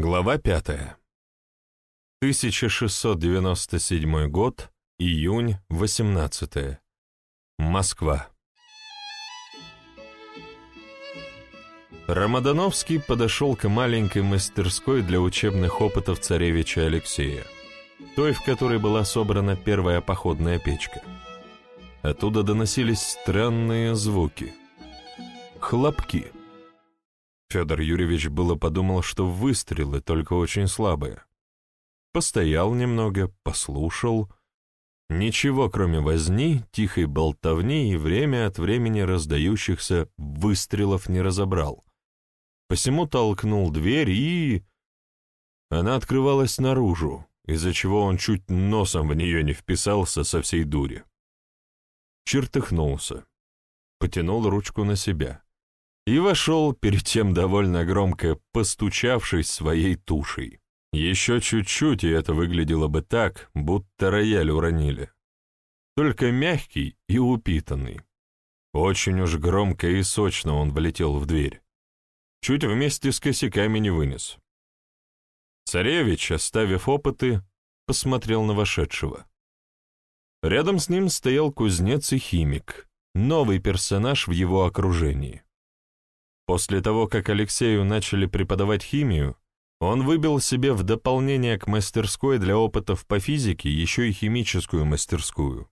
Глава 5. 1697 год, июнь 18. Москва. Рамадановский подошел к маленькой мастерской для учебных опытов царевича Алексея, той, в которой была собрана первая походная печка. Оттуда доносились странные звуки. Хлопки. Федор Юрьевич было подумал, что выстрелы, только очень слабые. Постоял немного, послушал. Ничего, кроме возни, тихой болтовни и время от времени раздающихся выстрелов не разобрал. Посему толкнул дверь и... Она открывалась наружу, из-за чего он чуть носом в нее не вписался со всей дури. Чертыхнулся. Потянул ручку на себя и вошел, перед тем довольно громко постучавшись своей тушей. Еще чуть-чуть, и это выглядело бы так, будто рояль уронили. Только мягкий и упитанный. Очень уж громко и сочно он влетел в дверь. Чуть вместе с косяками не вынес. Царевич, оставив опыты, посмотрел на вошедшего. Рядом с ним стоял кузнец и химик, новый персонаж в его окружении. После того, как Алексею начали преподавать химию, он выбил себе в дополнение к мастерской для опытов по физике еще и химическую мастерскую.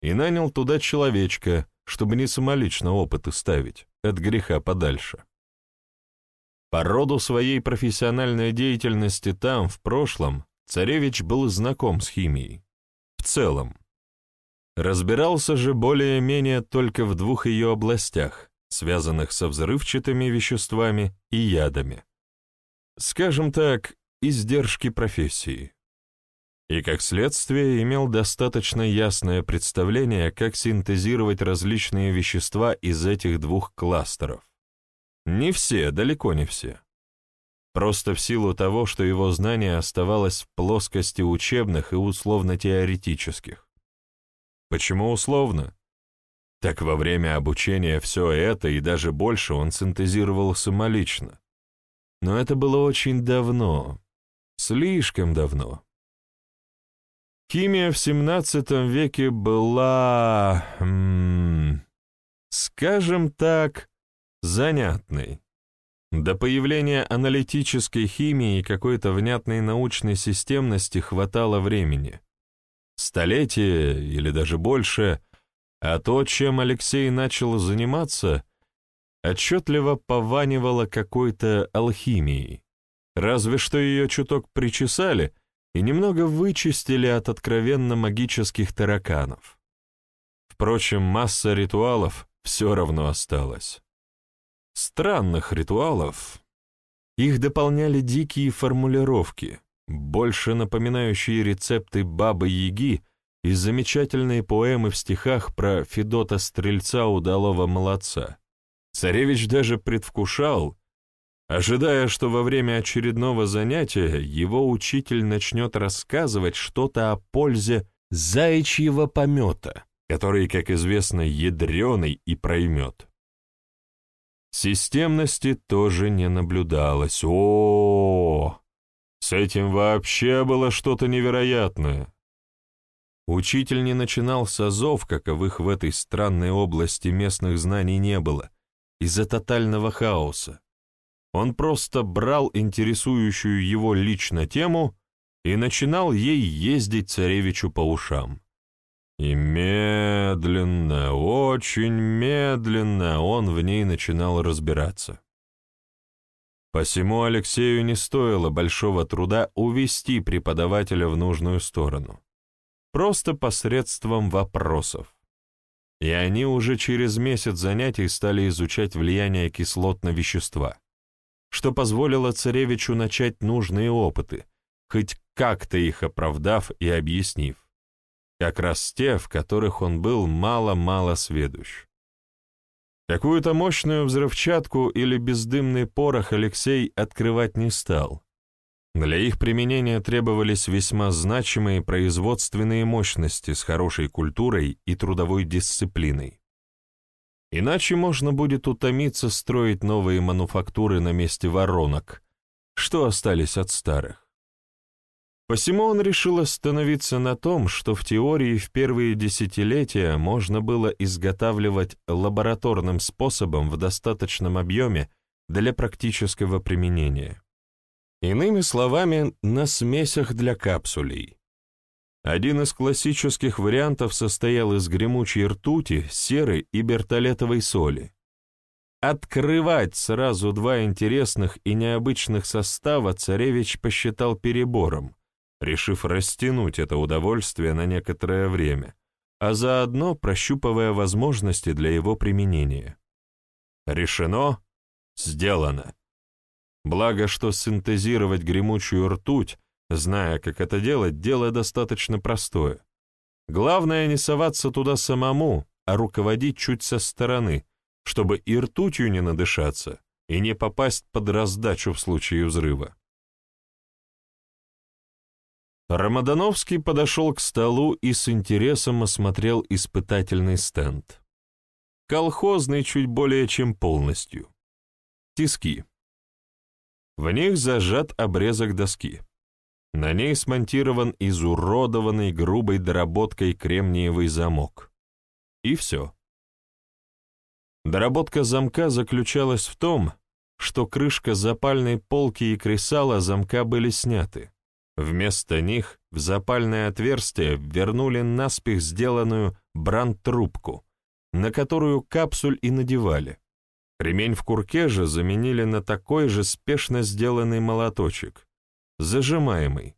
И нанял туда человечка, чтобы не самолично опыты ставить, от греха подальше. По роду своей профессиональной деятельности там, в прошлом, царевич был знаком с химией. В целом. Разбирался же более-менее только в двух ее областях связанных со взрывчатыми веществами и ядами. Скажем так, издержки профессии. И как следствие имел достаточно ясное представление, как синтезировать различные вещества из этих двух кластеров. Не все, далеко не все. Просто в силу того, что его знание оставалось в плоскости учебных и условно-теоретических. Почему условно? Так во время обучения все это и даже больше он синтезировал самолично. Но это было очень давно, слишком давно. Химия в XVII веке была, м -м, скажем так, занятной. До появления аналитической химии и какой-то внятной научной системности хватало времени. Столетие или даже больше — а то, чем Алексей начал заниматься, отчетливо пованивало какой-то алхимией. Разве что ее чуток причесали и немного вычистили от откровенно магических тараканов. Впрочем, масса ритуалов все равно осталась. Странных ритуалов. Их дополняли дикие формулировки, больше напоминающие рецепты Бабы-Яги, и замечательные поэмы в стихах про Федота Стрельца Удалого Молодца. Царевич даже предвкушал, ожидая, что во время очередного занятия его учитель начнет рассказывать что-то о пользе заячьего помета, который, как известно, ядреный и проймет. Системности тоже не наблюдалось. О, -о, -о! с этим вообще было что-то невероятное. Учитель не начинал с азов, каковых в этой странной области местных знаний не было, из-за тотального хаоса. Он просто брал интересующую его лично тему и начинал ей ездить царевичу по ушам. И медленно, очень медленно он в ней начинал разбираться. Посему Алексею не стоило большого труда увести преподавателя в нужную сторону просто посредством вопросов. И они уже через месяц занятий стали изучать влияние кислот на вещества, что позволило царевичу начать нужные опыты, хоть как-то их оправдав и объяснив. Как раз те, в которых он был мало-мало сведущ. Какую-то мощную взрывчатку или бездымный порох Алексей открывать не стал, для их применения требовались весьма значимые производственные мощности с хорошей культурой и трудовой дисциплиной. Иначе можно будет утомиться строить новые мануфактуры на месте воронок, что остались от старых. Посему он решил остановиться на том, что в теории в первые десятилетия можно было изготавливать лабораторным способом в достаточном объеме для практического применения. Иными словами, на смесях для капсулей. Один из классических вариантов состоял из гремучей ртути, серы и бертолетовой соли. Открывать сразу два интересных и необычных состава царевич посчитал перебором, решив растянуть это удовольствие на некоторое время, а заодно прощупывая возможности для его применения. Решено, сделано. Благо, что синтезировать гремучую ртуть, зная, как это делать, дело достаточно простое. Главное не соваться туда самому, а руководить чуть со стороны, чтобы и ртутью не надышаться, и не попасть под раздачу в случае взрыва. Рамадановский подошел к столу и с интересом осмотрел испытательный стенд. Колхозный чуть более чем полностью. Тиски. В них зажат обрезок доски. На ней смонтирован изуродованный грубой доработкой кремниевый замок. И все. Доработка замка заключалась в том, что крышка запальной полки и кресала замка были сняты. Вместо них в запальное отверстие вернули наспех сделанную бранд-трубку, на которую капсуль и надевали. Ремень в курке же заменили на такой же спешно сделанный молоточек, зажимаемый.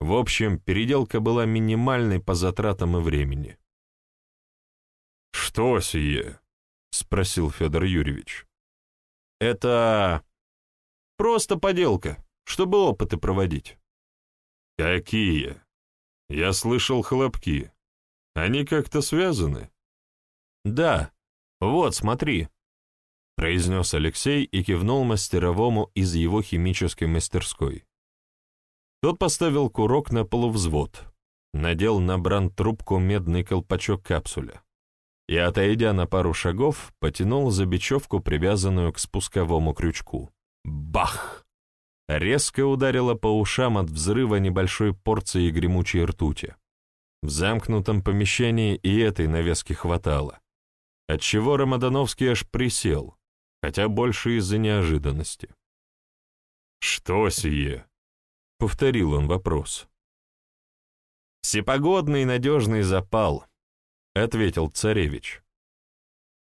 В общем, переделка была минимальной по затратам и времени. «Что сие?» — спросил Федор Юрьевич. «Это просто поделка, чтобы опыты проводить». «Какие? Я слышал хлопки. Они как-то связаны?» «Да. Вот, смотри», — произнес Алексей и кивнул мастеровому из его химической мастерской. Тот поставил курок на полувзвод, надел на бран трубку медный колпачок капсуля и, отойдя на пару шагов, потянул за бечевку, привязанную к спусковому крючку. Бах! Резко ударило по ушам от взрыва небольшой порции гремучей ртути. В замкнутом помещении и этой навески хватало, отчего Рамадановский аж присел, хотя больше из-за неожиданности. «Что сие?» — повторил он вопрос. «Всепогодный надежный запал», — ответил царевич.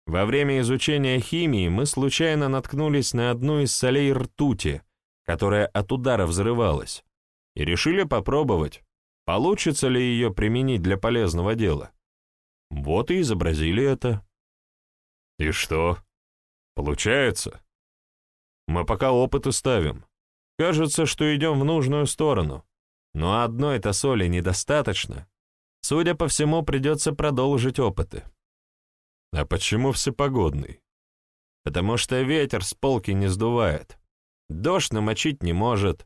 Во время изучения химии мы случайно наткнулись на одну из солей ртути, которая от удара взрывалась, и решили попробовать, получится ли ее применить для полезного дела. Вот и изобразили это. И что? Получается? Мы пока опыты ставим. Кажется, что идем в нужную сторону. Но одной-то соли недостаточно. Судя по всему, придется продолжить опыты. А почему всепогодный? Потому что ветер с полки не сдувает. Дождь намочить не может.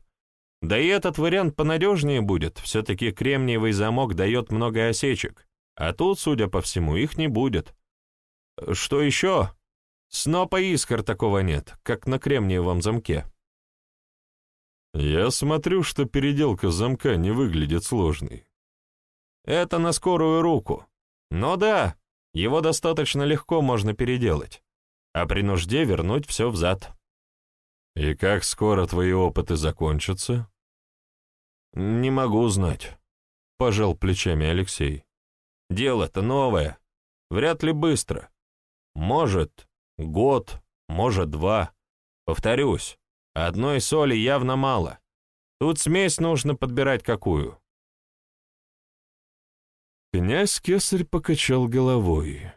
Да и этот вариант понадежнее будет, все-таки кремниевый замок дает много осечек, а тут, судя по всему, их не будет. Что еще? Снопа искр такого нет, как на кремниевом замке. Я смотрю, что переделка замка не выглядит сложной. Это на скорую руку. Но да, его достаточно легко можно переделать, а при нужде вернуть все взад. «И как скоро твои опыты закончатся?» «Не могу знать», — пожал плечами Алексей. «Дело-то новое. Вряд ли быстро. Может, год, может, два. Повторюсь, одной соли явно мало. Тут смесь нужно подбирать какую». Князь Кесарь покачал головой.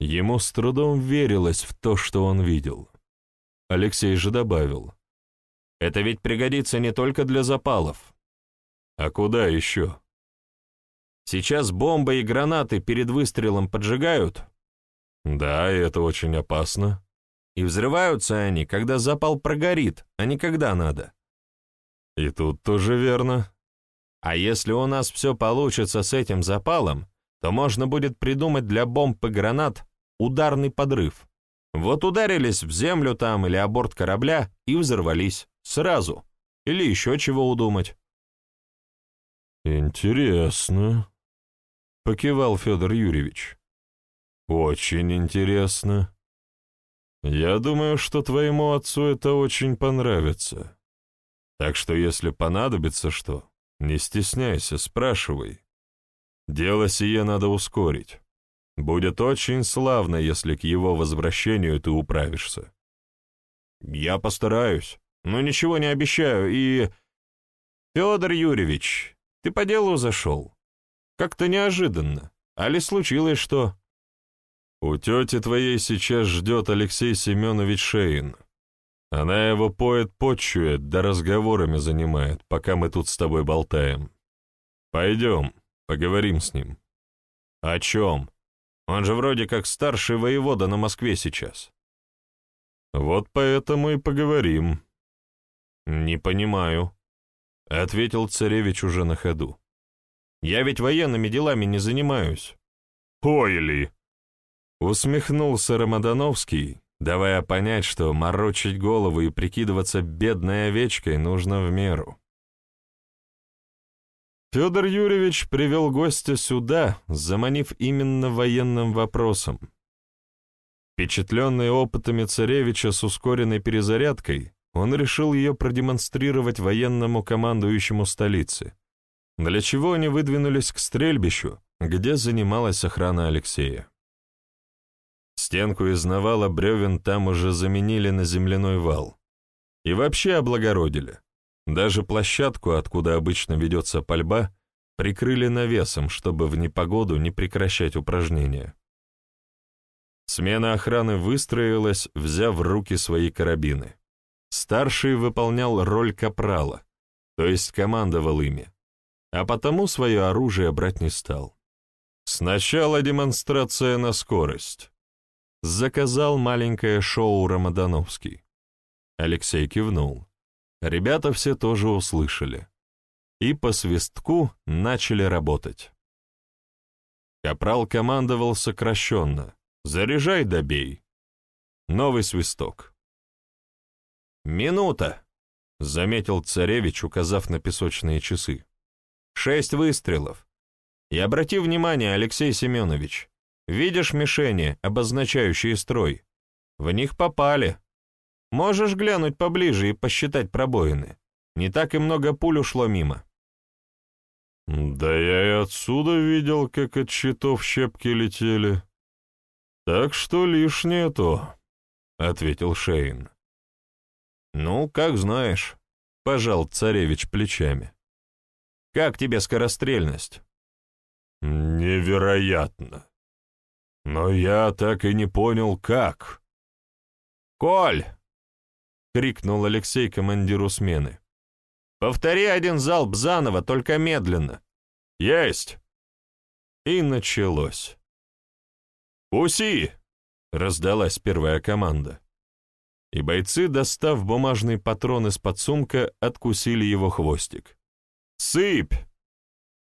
Ему с трудом верилось в то, что он видел. Алексей же добавил. «Это ведь пригодится не только для запалов». «А куда еще?» «Сейчас бомбы и гранаты перед выстрелом поджигают?» «Да, и это очень опасно». «И взрываются они, когда запал прогорит, а не когда надо». «И тут тоже верно». «А если у нас все получится с этим запалом, то можно будет придумать для бомб и гранат ударный подрыв. Вот ударились в землю там или о борт корабля и взорвались. Сразу. Или еще чего удумать. «Интересно», — покивал Федор Юрьевич. «Очень интересно. Я думаю, что твоему отцу это очень понравится. Так что если понадобится что, не стесняйся, спрашивай. Дело сие надо ускорить. Будет очень славно, если к его возвращению ты управишься». «Я постараюсь, но ничего не обещаю, и...» «Федор Юрьевич, ты по делу зашел? Как-то неожиданно. Али случилось что?» «У тети твоей сейчас ждет Алексей Семенович Шейн. Она его поет, почует, да разговорами занимает, пока мы тут с тобой болтаем. Пойдем, поговорим с ним». «О чем? Он же вроде как старший воевода на Москве сейчас». «Вот поэтому и поговорим». «Не понимаю», — ответил царевич уже на ходу. «Я ведь военными делами не занимаюсь». «Ой ли!» — усмехнулся Рамадановский, давая понять, что морочить голову и прикидываться бедной овечкой нужно в меру. Федор Юрьевич привел гостя сюда, заманив именно военным вопросом. Впечатленный опытами царевича с ускоренной перезарядкой, он решил ее продемонстрировать военному командующему столицы, для чего они выдвинулись к стрельбищу, где занималась охрана Алексея. Стенку из навала бревен там уже заменили на земляной вал. И вообще облагородили. Даже площадку, откуда обычно ведется пальба, прикрыли навесом, чтобы в непогоду не прекращать упражнения. Смена охраны выстроилась, взяв в руки свои карабины. Старший выполнял роль капрала, то есть командовал ими, а потому свое оружие брать не стал. Сначала демонстрация на скорость. Заказал маленькое шоу Рамадановский. Алексей кивнул. Ребята все тоже услышали. И по свистку начали работать. Капрал командовал сокращенно. «Заряжай, добей». Новый свисток. «Минута», — заметил царевич, указав на песочные часы. «Шесть выстрелов. И обрати внимание, Алексей Семенович, видишь мишени, обозначающие строй? В них попали. Можешь глянуть поближе и посчитать пробоины. Не так и много пуль ушло мимо». «Да я и отсюда видел, как от щитов щепки летели. Так что лишнее то», — ответил Шейн. «Ну, как знаешь», — пожал царевич плечами. «Как тебе скорострельность?» «Невероятно! Но я так и не понял, как». «Коль!» — крикнул Алексей командиру смены. «Повтори один залп заново, только медленно». «Есть!» И началось. «Уси!» — раздалась первая команда и бойцы, достав бумажный патрон из-под сумка, откусили его хвостик. «Сыпь!»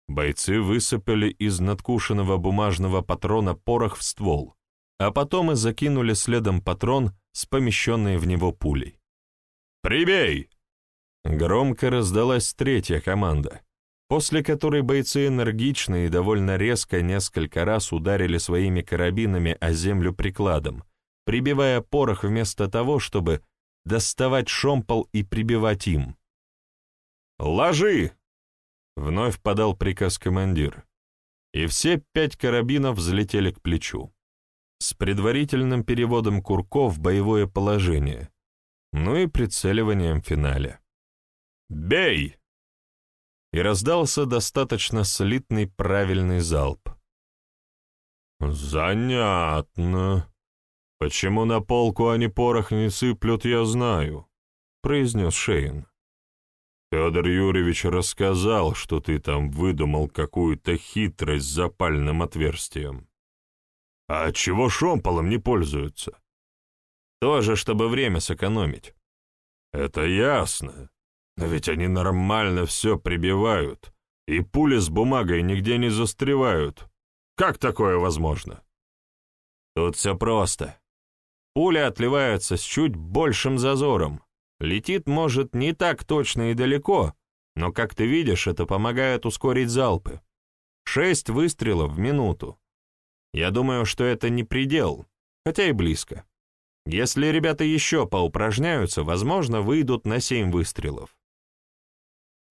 Бойцы высыпали из надкушенного бумажного патрона порох в ствол, а потом и закинули следом патрон с помещенной в него пулей. «Прибей!» Громко раздалась третья команда, после которой бойцы энергично и довольно резко несколько раз ударили своими карабинами о землю прикладом, прибивая порох вместо того, чтобы доставать шомпол и прибивать им. «Ложи!» — вновь подал приказ командир, и все пять карабинов взлетели к плечу, с предварительным переводом курков в боевое положение, ну и прицеливанием в финале. «Бей!» И раздался достаточно слитный правильный залп. «Занятно», «Почему на полку они порох не сыплют, я знаю», — произнес Шейн. «Федор Юрьевич рассказал, что ты там выдумал какую-то хитрость с запальным отверстием. А чего шомполом не пользуются?» «Тоже, чтобы время сэкономить». «Это ясно. Но ведь они нормально все прибивают, и пули с бумагой нигде не застревают. Как такое возможно?» «Тут все просто. Пуля отливается с чуть большим зазором. Летит, может, не так точно и далеко, но, как ты видишь, это помогает ускорить залпы. Шесть выстрелов в минуту. Я думаю, что это не предел, хотя и близко. Если ребята еще поупражняются, возможно, выйдут на семь выстрелов.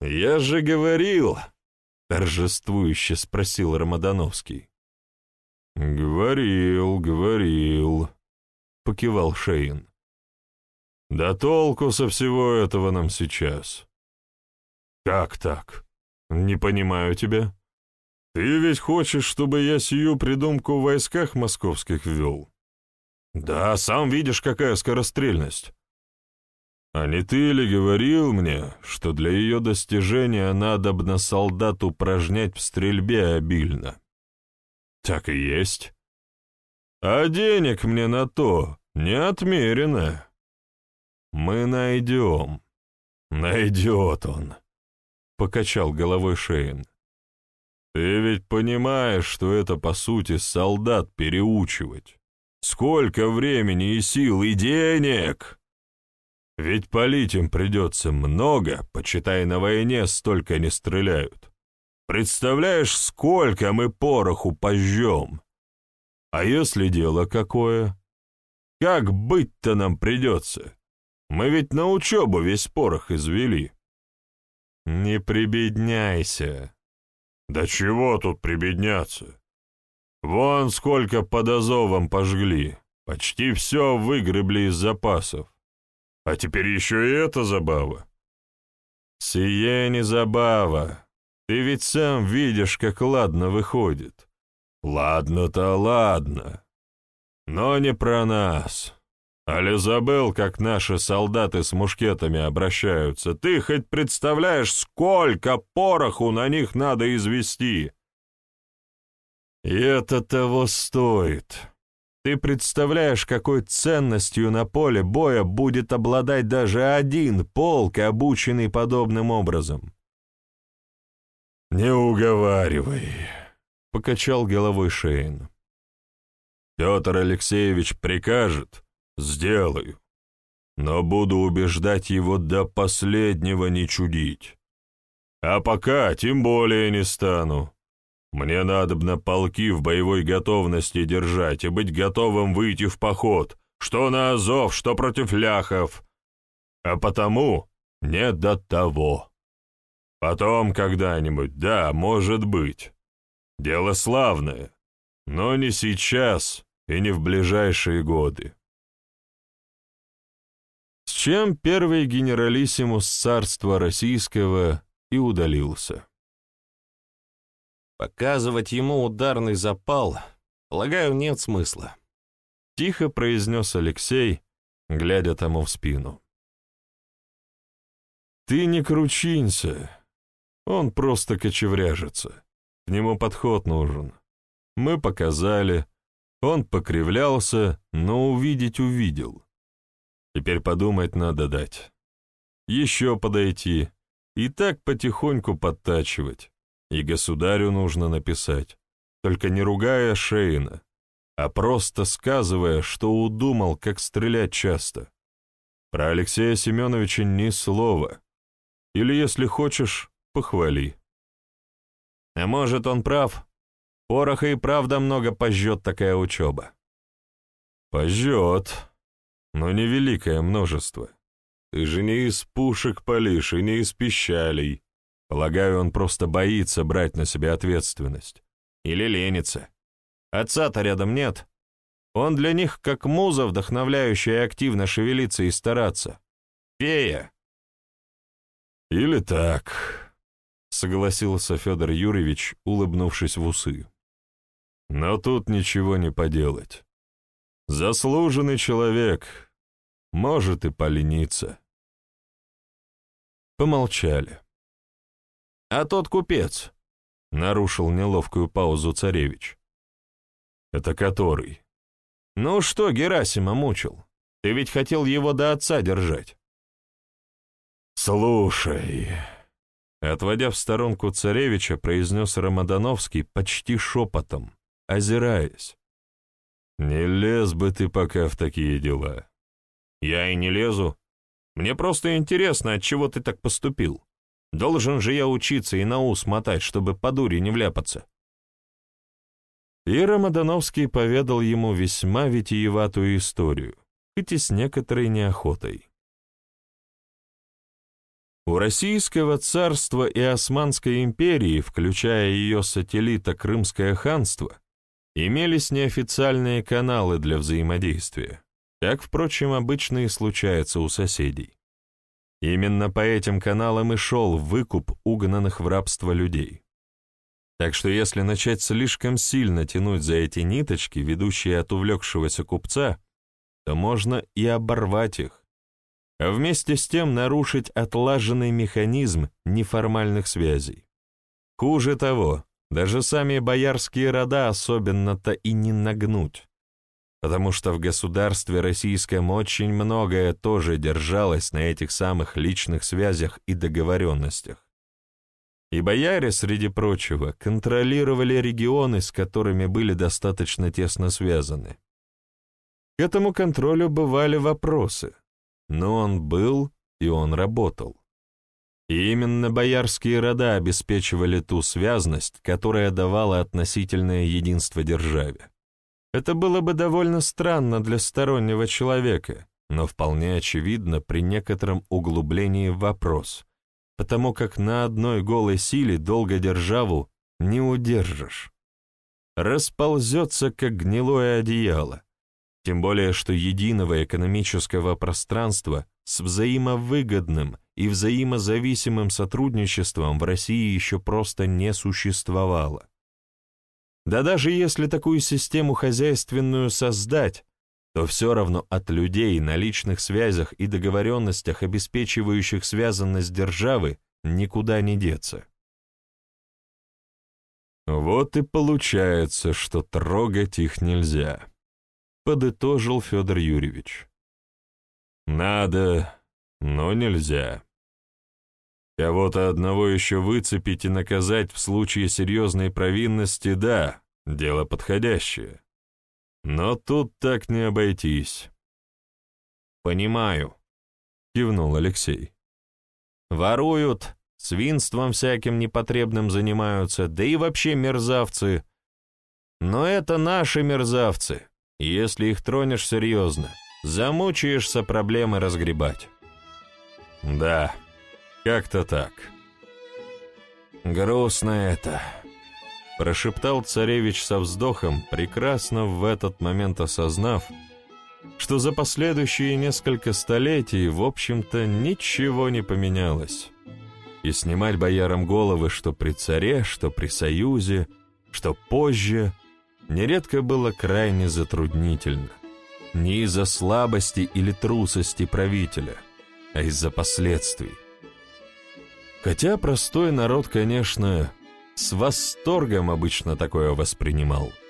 «Я же говорил!» — торжествующе спросил Рамадановский. «Говорил, говорил», — покивал Шейн. «Да толку со всего этого нам сейчас». «Как так? Не понимаю тебя. Ты ведь хочешь, чтобы я сию придумку в войсках московских ввел?» «Да, сам видишь, какая скорострельность». «А не ты ли говорил мне, что для ее достижения надобно солдат упражнять в стрельбе обильно?» Так и есть. А денег мне на то не отмерено. Мы найдем. Найдет он, — покачал головой Шейн. Ты ведь понимаешь, что это, по сути, солдат переучивать. Сколько времени и сил, и денег! Ведь полить им придется много, почитай, на войне столько не стреляют. Представляешь, сколько мы пороху пожжем? А если дело какое? Как быть-то нам придется? Мы ведь на учебу весь порох извели. Не прибедняйся. Да чего тут прибедняться? Вон сколько под Азовом пожгли. Почти все выгребли из запасов. А теперь еще и эта забава. Сие не забава, ты ведь сам видишь, как ладно выходит. Ладно-то ладно. Но не про нас. Али забыл, как наши солдаты с мушкетами обращаются. Ты хоть представляешь, сколько пороху на них надо извести? И это того стоит. Ты представляешь, какой ценностью на поле боя будет обладать даже один полк, обученный подобным образом? «Не уговаривай», — покачал головой Шейн. «Петр Алексеевич прикажет, сделаю, но буду убеждать его до последнего не чудить. А пока тем более не стану. Мне надобно полки в боевой готовности держать и быть готовым выйти в поход, что на Азов, что против ляхов. А потому не до того». Потом когда-нибудь, да, может быть. Дело славное, но не сейчас и не в ближайшие годы. Чем первый генералиссимус царства российского и удалился. Показывать ему ударный запал, полагаю, нет смысла. Тихо произнес Алексей, глядя тому в спину. «Ты не кручинься, он просто кочевряжется. К нему подход нужен. Мы показали. Он покривлялся, но увидеть увидел. Теперь подумать надо дать. Еще подойти. И так потихоньку подтачивать. И государю нужно написать. Только не ругая Шейна, а просто сказывая, что удумал, как стрелять часто. Про Алексея Семеновича ни слова. Или, если хочешь, похвали. А может, он прав? Пороха и правда много пожжет такая учеба. Пожжет, но не великое множество. Ты же не из пушек палишь и не из пищалей. Полагаю, он просто боится брать на себя ответственность. Или ленится. Отца-то рядом нет. Он для них как муза, вдохновляющая активно шевелиться и стараться. Фея. Или так согласился Федор Юрьевич, улыбнувшись в усы. Но тут ничего не поделать. Заслуженный человек, может и полениться. Помолчали. «А тот купец?» — нарушил неловкую паузу царевич. «Это который?» «Ну что Герасима мучил? Ты ведь хотел его до отца держать». «Слушай...» Отводя в сторонку царевича, произнес Рамадановский почти шепотом, озираясь. Не лез бы ты пока в такие дела. Я и не лезу. Мне просто интересно, от чего ты так поступил. Должен же я учиться и на ус мотать, чтобы по дуре не вляпаться. И Рамадановский поведал ему весьма витиеватую историю, хоть и с некоторой неохотой. У Российского царства и Османской империи, включая ее сателлита Крымское ханство, имелись неофициальные каналы для взаимодействия, как, впрочем, обычно и случается у соседей. Именно по этим каналам и шел выкуп угнанных в рабство людей. Так что если начать слишком сильно тянуть за эти ниточки, ведущие от увлекшегося купца, то можно и оборвать их, а вместе с тем нарушить отлаженный механизм неформальных связей. Хуже того, даже сами боярские рода особенно-то и не нагнуть, потому что в государстве российском очень многое тоже держалось на этих самых личных связях и договоренностях. И бояре, среди прочего, контролировали регионы, с которыми были достаточно тесно связаны. К этому контролю бывали вопросы, но он был и он работал. И именно боярские рода обеспечивали ту связность, которая давала относительное единство державе. Это было бы довольно странно для стороннего человека, но вполне очевидно при некотором углублении в вопрос, потому как на одной голой силе долго державу не удержишь. Расползется, как гнилое одеяло, тем более что единого экономического пространства с взаимовыгодным и взаимозависимым сотрудничеством в России еще просто не существовало. Да даже если такую систему хозяйственную создать, то все равно от людей на личных связях и договоренностях, обеспечивающих связанность державы, никуда не деться. Вот и получается, что трогать их нельзя, подытожил Федор Юрьевич. Надо, но нельзя. Кого-то одного еще выцепить и наказать в случае серьезной провинности, да, дело подходящее. Но тут так не обойтись. «Понимаю», — кивнул Алексей. «Воруют, свинством всяким непотребным занимаются, да и вообще мерзавцы. Но это наши мерзавцы, если их тронешь серьезно, замучаешься проблемы разгребать». «Да», как-то так. Грустно это, прошептал царевич со вздохом, прекрасно в этот момент осознав, что за последующие несколько столетий, в общем-то, ничего не поменялось. И снимать боярам головы, что при царе, что при союзе, что позже, нередко было крайне затруднительно. Не из-за слабости или трусости правителя, а из-за последствий. Хотя простой народ, конечно, с восторгом обычно такое воспринимал –